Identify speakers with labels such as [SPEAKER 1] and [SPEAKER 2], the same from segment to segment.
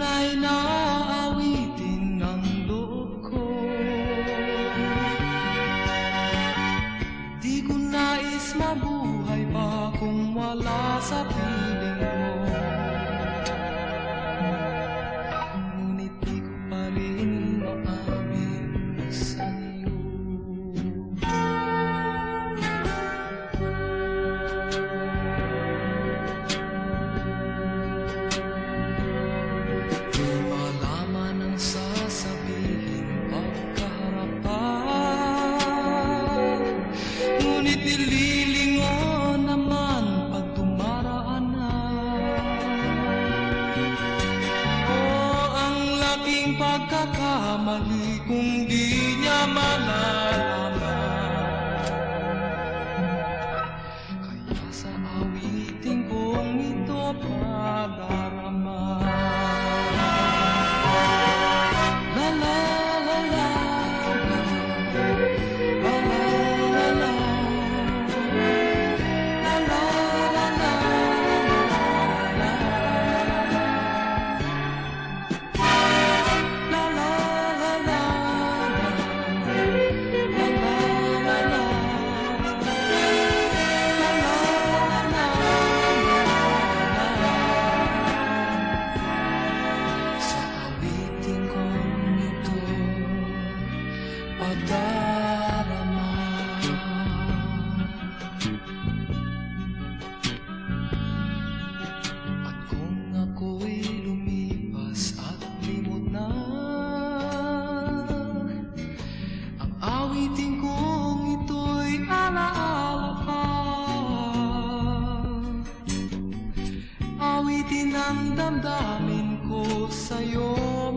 [SPEAKER 1] tunay na awitin ng loob ko. Di ko nais mabuhay pa kung wala sa piling mo. Ngunit nililingon naman pag dumaraan na. Oh, ang laking pagkakamali kung di Padarama At kung ako'y lumipas at limot na Ang awiting kong ito'y alaala pa Awitin ang damdamin ko sa'yo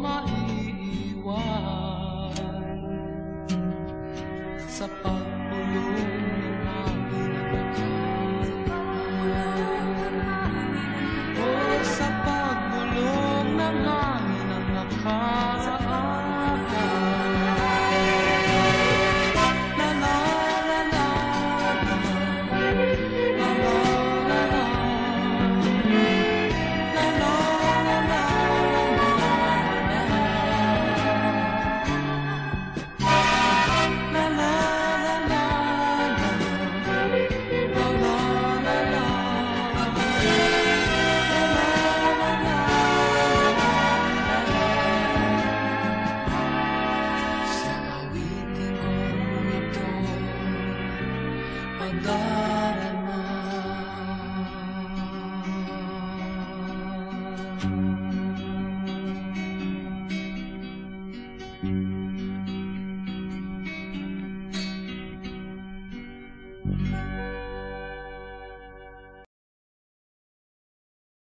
[SPEAKER 1] Dharma.